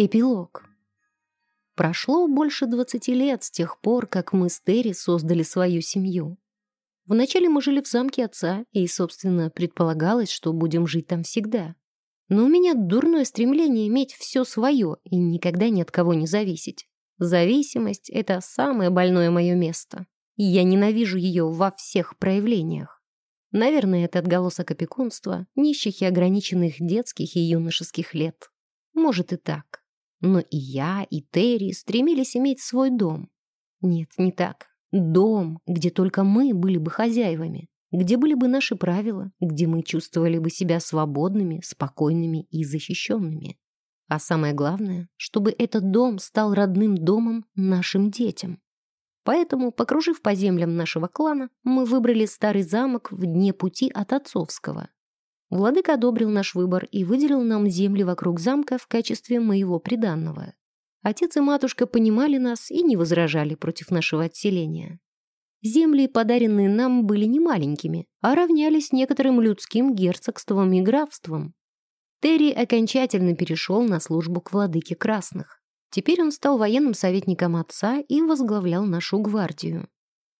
Эпилог. Прошло больше 20 лет с тех пор, как мы с Терри создали свою семью. Вначале мы жили в замке отца, и, собственно, предполагалось, что будем жить там всегда. Но у меня дурное стремление иметь все свое и никогда ни от кого не зависеть. Зависимость — это самое больное мое место, и я ненавижу ее во всех проявлениях. Наверное, это отголосок опекунства, нищих и ограниченных детских и юношеских лет. Может и так. Но и я, и Терри стремились иметь свой дом. Нет, не так. Дом, где только мы были бы хозяевами, где были бы наши правила, где мы чувствовали бы себя свободными, спокойными и защищенными. А самое главное, чтобы этот дом стал родным домом нашим детям. Поэтому, покружив по землям нашего клана, мы выбрали старый замок в дне пути от отцовского. Владыка одобрил наш выбор и выделил нам земли вокруг замка в качестве моего приданного. Отец и матушка понимали нас и не возражали против нашего отселения. Земли, подаренные нам, были не маленькими, а равнялись некоторым людским герцогством и графством. Терри окончательно перешел на службу к владыке Красных. Теперь он стал военным советником отца и возглавлял нашу гвардию.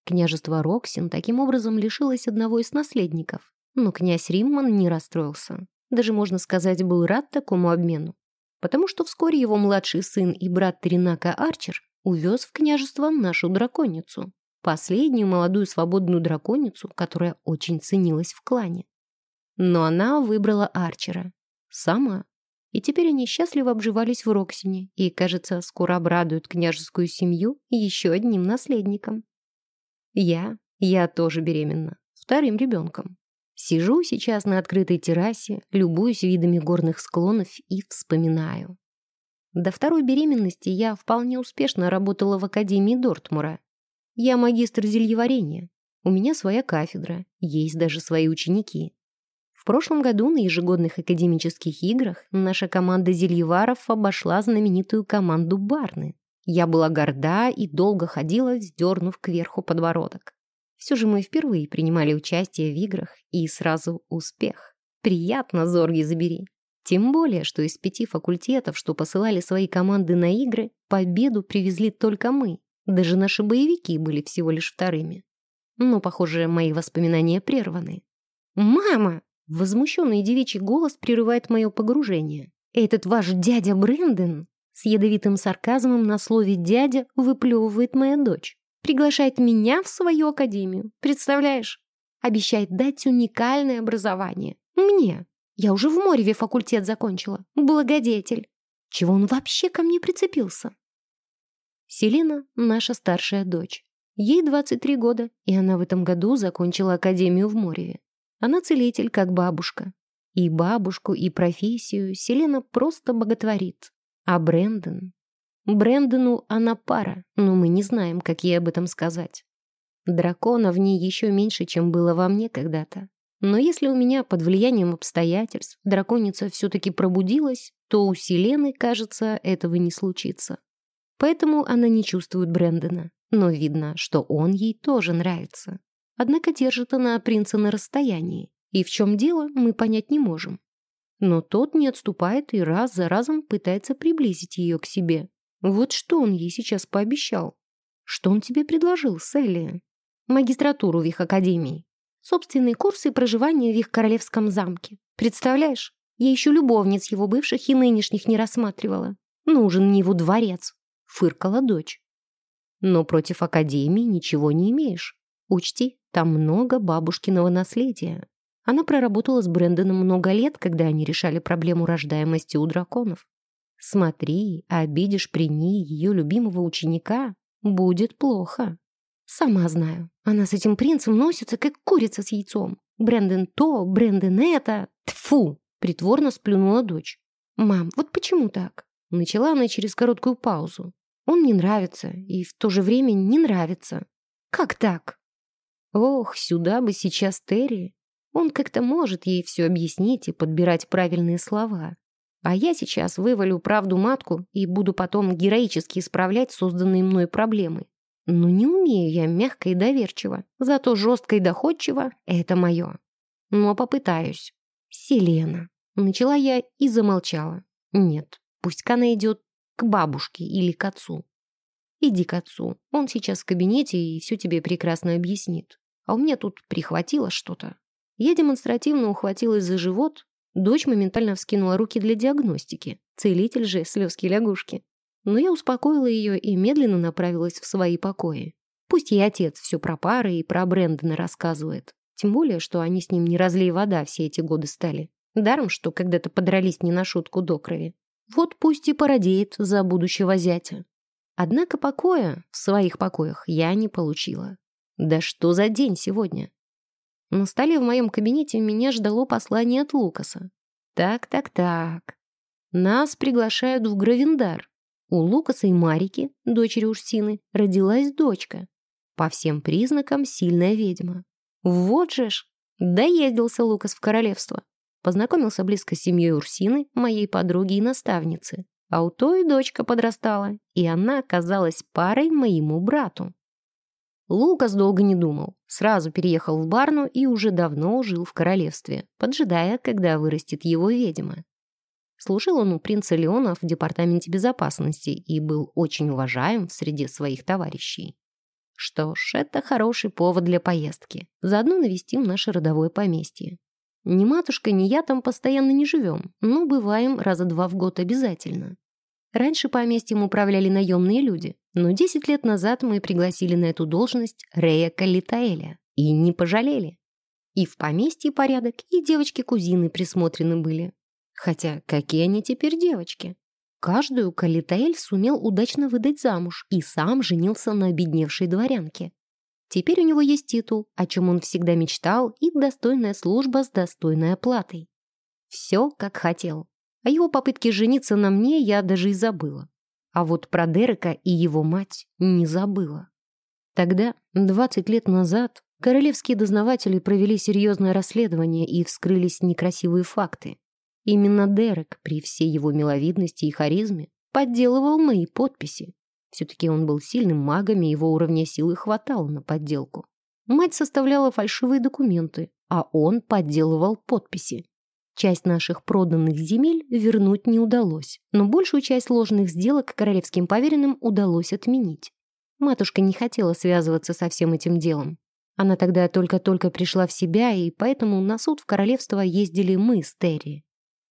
Княжество Роксин таким образом лишилось одного из наследников. Но князь Римман не расстроился. Даже, можно сказать, был рад такому обмену. Потому что вскоре его младший сын и брат Теренака Арчер увез в княжество нашу драконицу. Последнюю молодую свободную драконицу, которая очень ценилась в клане. Но она выбрала Арчера. Сама. И теперь они счастливо обживались в Роксине и, кажется, скоро обрадуют княжескую семью еще одним наследником. Я, я тоже беременна. Вторым ребенком. Сижу сейчас на открытой террасе, любуюсь видами горных склонов и вспоминаю. До второй беременности я вполне успешно работала в Академии Дортмура. Я магистр зельеварения. У меня своя кафедра, есть даже свои ученики. В прошлом году на ежегодных академических играх наша команда зельеваров обошла знаменитую команду Барны. Я была горда и долго ходила, вздернув кверху подбородок. Все же мы впервые принимали участие в играх, и сразу успех. Приятно, Зорги, забери. Тем более, что из пяти факультетов, что посылали свои команды на игры, победу привезли только мы. Даже наши боевики были всего лишь вторыми. Но, похоже, мои воспоминания прерваны. «Мама!» — возмущенный девичий голос прерывает мое погружение. «Этот ваш дядя Брэндон?» С ядовитым сарказмом на слове «дядя» выплевывает моя дочь. Приглашает меня в свою академию. Представляешь? Обещает дать уникальное образование. Мне. Я уже в Мореве факультет закончила. Благодетель. Чего он вообще ко мне прицепился? Селена — наша старшая дочь. Ей 23 года, и она в этом году закончила академию в Мореве. Она целитель, как бабушка. И бабушку, и профессию Селена просто боготворит. А Брэндон Брэндону она пара, но мы не знаем, как ей об этом сказать. Дракона в ней еще меньше, чем было во мне когда-то. Но если у меня под влиянием обстоятельств драконица все-таки пробудилась, то у Селены, кажется, этого не случится. Поэтому она не чувствует Брэндона, но видно, что он ей тоже нравится. Однако держит она принца на расстоянии, и в чем дело, мы понять не можем. Но тот не отступает и раз за разом пытается приблизить ее к себе, вот что он ей сейчас пообещал? Что он тебе предложил, Селли? Магистратуру в их академии. Собственные курсы проживания в их королевском замке. Представляешь? Я еще любовниц его бывших и нынешних не рассматривала. Нужен мне его дворец. Фыркала дочь. Но против академии ничего не имеешь. Учти, там много бабушкиного наследия. Она проработала с Брэндоном много лет, когда они решали проблему рождаемости у драконов. Смотри, обидишь при ней ее любимого ученика, будет плохо. Сама знаю, она с этим принцем носится, как курица с яйцом. Брэндон то, Брэндон это. Тфу! Притворно сплюнула дочь. «Мам, вот почему так?» Начала она через короткую паузу. «Он мне нравится, и в то же время не нравится». «Как так?» «Ох, сюда бы сейчас Терри. Он как-то может ей все объяснить и подбирать правильные слова. А я сейчас вывалю правду матку и буду потом героически исправлять созданные мной проблемы. Но не умею я мягко и доверчиво, зато жестко и доходчиво — это мое. Но попытаюсь. Селена. Начала я и замолчала. Нет, пусть она идет к бабушке или к отцу. Иди к отцу, он сейчас в кабинете и все тебе прекрасно объяснит. А у меня тут прихватило что-то. Я демонстративно ухватилась за живот, дочь моментально вскинула руки для диагностики. Целитель же, слезки лягушки. Но я успокоила ее и медленно направилась в свои покои. Пусть ей отец все про пары и про Брэндона рассказывает. Тем более, что они с ним не разлей вода все эти годы стали. Даром, что когда-то подрались не на шутку до крови. Вот пусть и породеет за будущего зятя. Однако покоя в своих покоях я не получила. Да что за день сегодня? На столе в моем кабинете меня ждало послание от Лукаса. Так-так-так. Нас приглашают в Гравендар. У Лукаса и Марики, дочери Урсины, родилась дочка. По всем признакам сильная ведьма. Вот же ж! Доездился Лукас в королевство. Познакомился близко с семьей Урсины, моей подруги и наставницы. А у той дочка подрастала, и она оказалась парой моему брату. Лукас долго не думал, сразу переехал в Барну и уже давно жил в королевстве, поджидая, когда вырастет его ведьма. Служил он у принца Леона в департаменте безопасности и был очень уважаем среди своих товарищей. Что ж, это хороший повод для поездки. Заодно навестим наше родовое поместье. Ни матушка, ни я там постоянно не живем, но бываем раза два в год обязательно. Раньше поместьем управляли наемные люди, но 10 лет назад мы пригласили на эту должность Рея Калитаэля. И не пожалели. И в поместье порядок, и девочки-кузины присмотрены были. Хотя какие они теперь девочки? Каждую Калитаэль сумел удачно выдать замуж и сам женился на обедневшей дворянке. Теперь у него есть титул, о чем он всегда мечтал, и достойная служба с достойной оплатой. Все, как хотел. О его попытке жениться на мне я даже и забыла. А вот про Дерека и его мать не забыла. Тогда, 20 лет назад, королевские дознаватели провели серьезное расследование и вскрылись некрасивые факты. Именно Дерек, при всей его миловидности и харизме, подделывал мои подписи. Все-таки он был сильным магом, и его уровня силы хватало на подделку. Мать составляла фальшивые документы, а он подделывал подписи. Часть наших проданных земель вернуть не удалось, но большую часть ложных сделок королевским поверенным удалось отменить. Матушка не хотела связываться со всем этим делом. Она тогда только-только пришла в себя, и поэтому на суд в королевство ездили мы с Терри.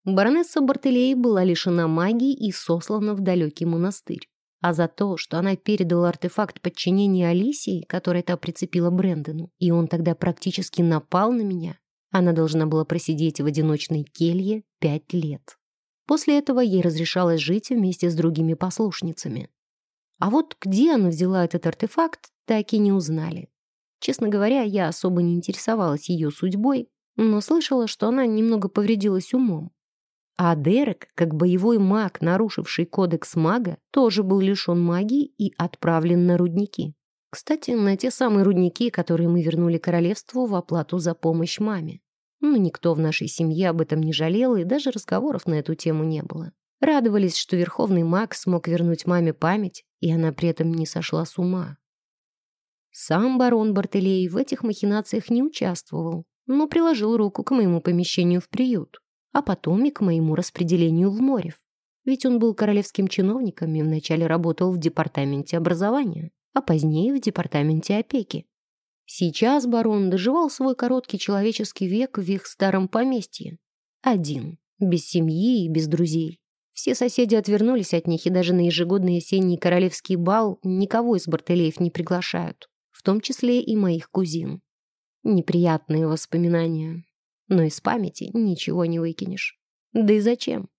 Баронесса Бартелей была лишена магии и сослана в далекий монастырь. А за то, что она передала артефакт подчинения Алисии, который та прицепила Брэндону, и он тогда практически напал на меня, она должна была просидеть в одиночной келье пять лет. После этого ей разрешалось жить вместе с другими послушницами. А вот где она взяла этот артефакт, так и не узнали. Честно говоря, я особо не интересовалась ее судьбой, но слышала, что она немного повредилась умом. А Дерек, как боевой маг, нарушивший кодекс мага, тоже был лишен магии и отправлен на рудники. Кстати, на те самые рудники, которые мы вернули королевству в оплату за помощь маме. Но никто в нашей семье об этом не жалел, и даже разговоров на эту тему не было. Радовались, что верховный маг смог вернуть маме память, и она при этом не сошла с ума. Сам барон Бартелей в этих махинациях не участвовал, но приложил руку к моему помещению в приют а потом и к моему распределению в Морев. Ведь он был королевским чиновником и вначале работал в департаменте образования, а позднее в департаменте опеки. Сейчас барон доживал свой короткий человеческий век в их старом поместье. Один, без семьи и без друзей. Все соседи отвернулись от них, и даже на ежегодный осенний королевский бал никого из Бартелеев не приглашают, в том числе и моих кузин. Неприятные воспоминания но из памяти ничего не выкинешь. Да и зачем?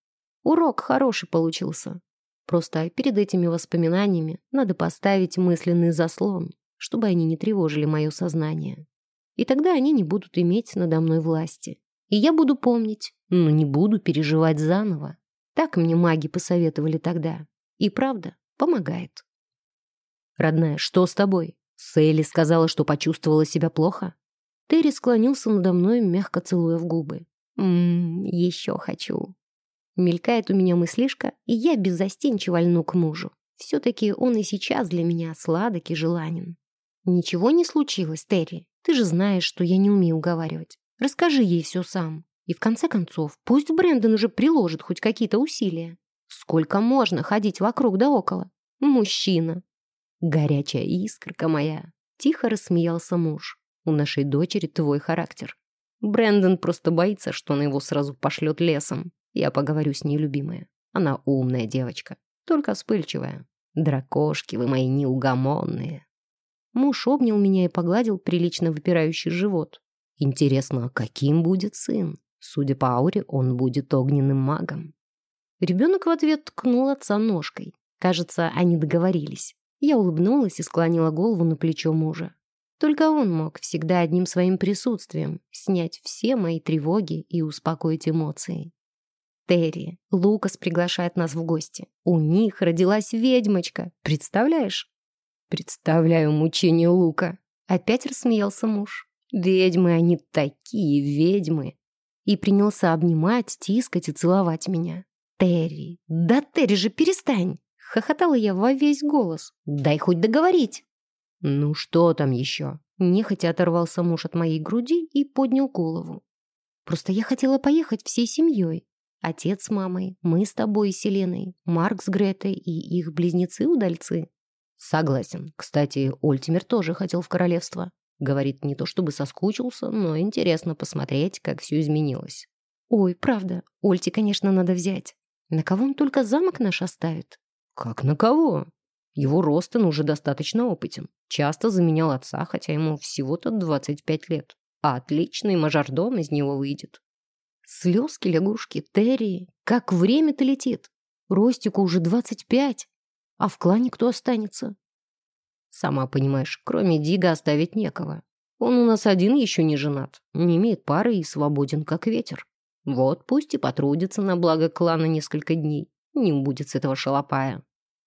Урок хороший получился. Просто перед этими воспоминаниями надо поставить мысленный заслон, чтобы они не тревожили мое сознание. И тогда они не будут иметь надо мной власти. И я буду помнить, но не буду переживать заново. Так мне маги посоветовали тогда. И правда, помогает. «Родная, что с тобой?» Сейли сказала, что почувствовала себя плохо. Терри склонился надо мной, мягко целуя в губы. «Ммм, еще хочу». Мелькает у меня мыслишка, и я беззастенчиво льну к мужу. Все-таки он и сейчас для меня сладок и желанен. «Ничего не случилось, Терри. Ты же знаешь, что я не умею уговаривать. Расскажи ей все сам. И в конце концов, пусть Брэндон уже приложит хоть какие-то усилия. Сколько можно ходить вокруг да около? Мужчина. Горячая искорка моя. Тихо рассмеялся муж. У нашей дочери твой характер. Брэндон просто боится, что она его сразу пошлет лесом. Я поговорю с ней, любимая. Она умная девочка, только вспыльчивая. Дракошки вы мои неугомонные. Муж обнял меня и погладил прилично выпирающий живот. Интересно, а каким будет сын? Судя по ауре, он будет огненным магом. Ребенок в ответ ткнул отца ножкой. Кажется, они договорились. Я улыбнулась и склонила голову на плечо мужа. Только он мог всегда одним своим присутствием снять все мои тревоги и успокоить эмоции. Терри, Лукас приглашает нас в гости. У них родилась ведьмочка. Представляешь? Представляю мучение Лука. Опять рассмеялся муж. Ведьмы они такие ведьмы. И принялся обнимать, тискать и целовать меня. Терри, да Терри же перестань. Хохотала я во весь голос. Дай хоть договорить. Ну что там еще? Нехотя оторвался муж от моей груди и поднял голову. Просто я хотела поехать всей семьей. Отец с мамой, мы с тобой и Селеной, Марк с Гретой и их близнецы-удальцы. Согласен. Кстати, Ольтимер тоже хотел в королевство. Говорит, не то чтобы соскучился, но интересно посмотреть, как все изменилось. Ой, правда, Ольте, конечно, надо взять. На кого он только замок наш оставит? Как на кого? Его Ростон уже достаточно опытен. Часто заменял отца, хотя ему всего-то 25 лет. А отличный мажордом из него выйдет. Слезки лягушки, Терри, как время-то летит. Ростику уже двадцать пять, а в клане кто останется? Сама понимаешь, кроме Дига оставить некого. Он у нас один еще не женат, не имеет пары и свободен, как ветер. Вот пусть и потрудится на благо клана несколько дней. Не будет с этого шалопая.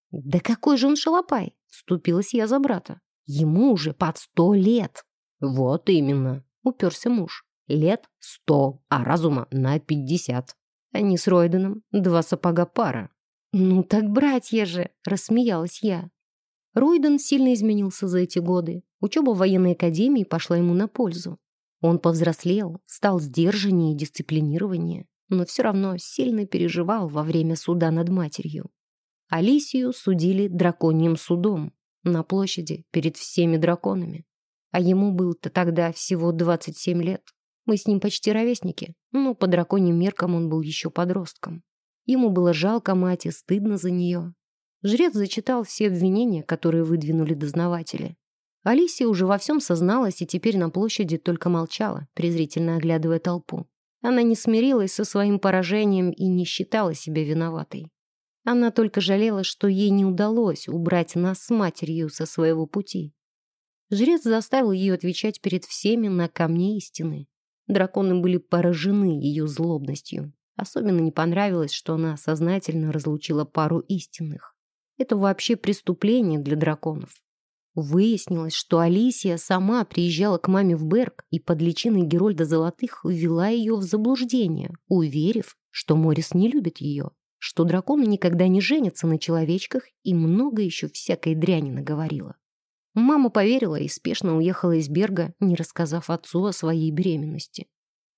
Да какой же он шалопай? Вступилась я за брата. Ему уже под сто лет. Вот именно, уперся муж лет сто, а разума на пятьдесят. Они с Ройденом два сапога пара. «Ну так братья же!» — рассмеялась я. Ройден сильно изменился за эти годы. Учеба в военной академии пошла ему на пользу. Он повзрослел, стал сдержаннее и дисциплинированнее, но все равно сильно переживал во время суда над матерью. Алисию судили драконьим судом на площади перед всеми драконами. А ему был-то тогда всего 27 лет. Мы с ним почти ровесники, но по драконьим меркам он был еще подростком. Ему было жалко мать и стыдно за нее. Жрец зачитал все обвинения, которые выдвинули дознаватели. Алисия уже во всем созналась и теперь на площади только молчала, презрительно оглядывая толпу. Она не смирилась со своим поражением и не считала себя виноватой. Она только жалела, что ей не удалось убрать нас с матерью со своего пути. Жрец заставил ее отвечать перед всеми на камне истины. Драконы были поражены ее злобностью. Особенно не понравилось, что она сознательно разлучила пару истинных. Это вообще преступление для драконов. Выяснилось, что Алисия сама приезжала к маме в Берг и под личиной Герольда Золотых ввела ее в заблуждение, уверив, что Морис не любит ее, что драконы никогда не женятся на человечках и много еще всякой дряни наговорила. Мама поверила и спешно уехала из Берга, не рассказав отцу о своей беременности.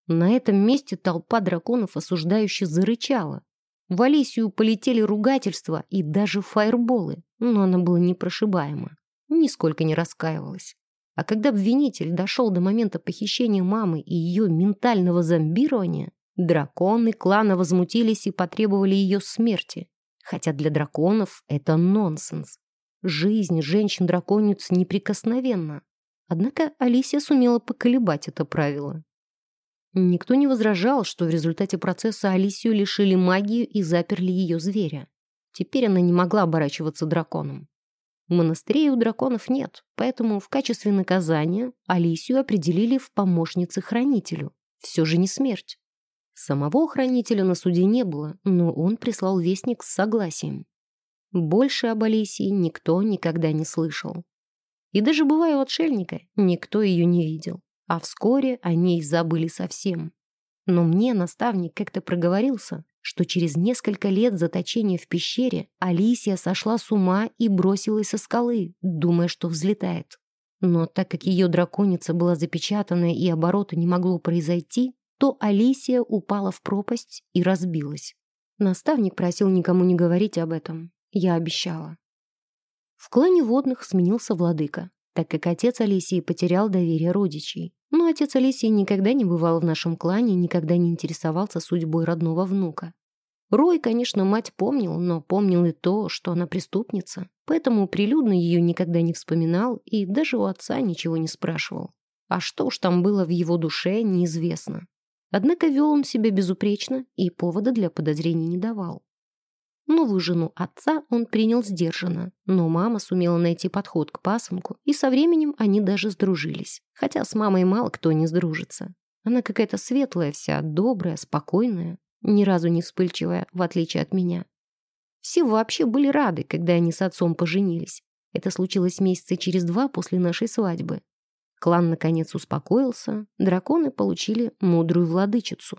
На этом месте толпа драконов осуждающе зарычала. В Алисию полетели ругательства и даже фаерболы, но она была непрошибаема, нисколько не раскаивалась. А когда обвинитель дошел до момента похищения мамы и ее ментального зомбирования, драконы клана возмутились и потребовали ее смерти. Хотя для драконов это нонсенс. Жизнь женщин-драконец неприкосновенна. Однако Алисия сумела поколебать это правило. Никто не возражал, что в результате процесса Алисию лишили магии и заперли ее зверя. Теперь она не могла оборачиваться драконом. Монастырей у драконов нет, поэтому в качестве наказания Алисию определили в помощнице хранителю. Все же не смерть. Самого хранителя на суде не было, но он прислал вестник с согласием. Больше об Алисии никто никогда не слышал. И даже бывая у отшельника, никто ее не видел. А вскоре о ней забыли совсем. Но мне наставник как-то проговорился, что через несколько лет заточения в пещере Алисия сошла с ума и бросилась со скалы, думая, что взлетает. Но так как ее драконица была запечатана и оборота не могло произойти, то Алисия упала в пропасть и разбилась. Наставник просил никому не говорить об этом. Я обещала. В клане водных сменился владыка, так как отец Алисии потерял доверие родичей. Но отец Алисии никогда не бывал в нашем клане, никогда не интересовался судьбой родного внука. Рой, конечно, мать помнил, но помнил и то, что она преступница, поэтому прилюдно ее никогда не вспоминал и даже у отца ничего не спрашивал. А что уж там было в его душе, неизвестно. Однако вел он себя безупречно и повода для подозрений не давал. Новую жену отца он принял сдержанно, но мама сумела найти подход к пасынку, и со временем они даже сдружились. Хотя с мамой мало кто не сдружится. Она какая-то светлая вся, добрая, спокойная, ни разу не вспыльчивая, в отличие от меня. Все вообще были рады, когда они с отцом поженились. Это случилось месяца через два после нашей свадьбы. Клан наконец успокоился, драконы получили мудрую владычицу.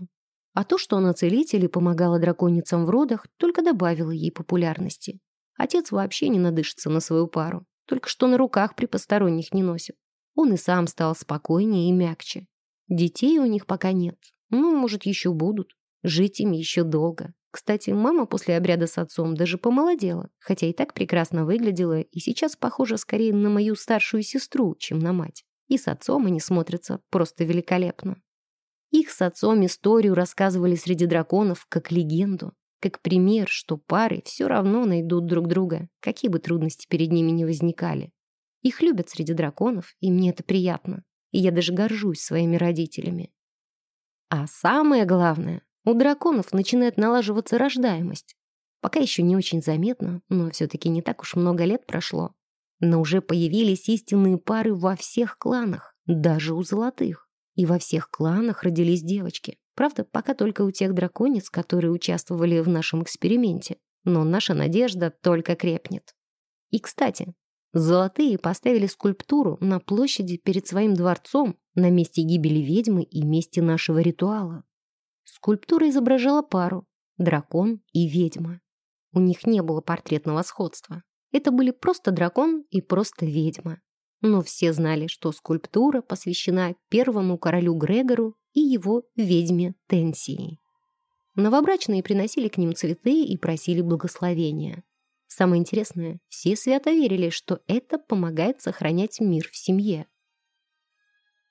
А то, что она целитель и помогала драконицам в родах, только добавило ей популярности. Отец вообще не надышится на свою пару, только что на руках при посторонних не носит. Он и сам стал спокойнее и мягче. Детей у них пока нет, ну, может, еще будут. Жить им еще долго. Кстати, мама после обряда с отцом даже помолодела, хотя и так прекрасно выглядела, и сейчас похожа скорее на мою старшую сестру, чем на мать. И с отцом они смотрятся просто великолепно. Их с отцом историю рассказывали среди драконов как легенду, как пример, что пары все равно найдут друг друга, какие бы трудности перед ними не возникали. Их любят среди драконов, и мне это приятно. И я даже горжусь своими родителями. А самое главное, у драконов начинает налаживаться рождаемость. Пока еще не очень заметно, но все-таки не так уж много лет прошло. Но уже появились истинные пары во всех кланах, даже у золотых. И во всех кланах родились девочки. Правда, пока только у тех драконец, которые участвовали в нашем эксперименте. Но наша надежда только крепнет. И, кстати, золотые поставили скульптуру на площади перед своим дворцом на месте гибели ведьмы и месте нашего ритуала. Скульптура изображала пару – дракон и ведьма. У них не было портретного сходства. Это были просто дракон и просто ведьма. Но все знали, что скульптура посвящена первому королю Грегору и его ведьме Тенсии. Новобрачные приносили к ним цветы и просили благословения. Самое интересное, все свято верили, что это помогает сохранять мир в семье.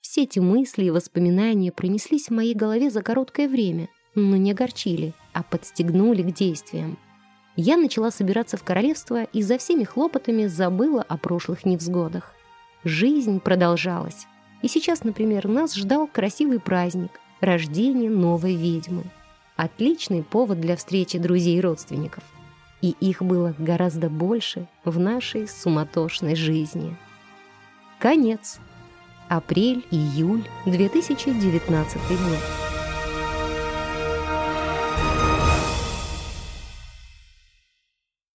Все эти мысли и воспоминания пронеслись в моей голове за короткое время, но не огорчили, а подстегнули к действиям. Я начала собираться в королевство и за всеми хлопотами забыла о прошлых невзгодах. Жизнь продолжалась. И сейчас, например, нас ждал красивый праздник – рождение новой ведьмы. Отличный повод для встречи друзей и родственников. И их было гораздо больше в нашей суматошной жизни. Конец. Апрель-июль 2019 год.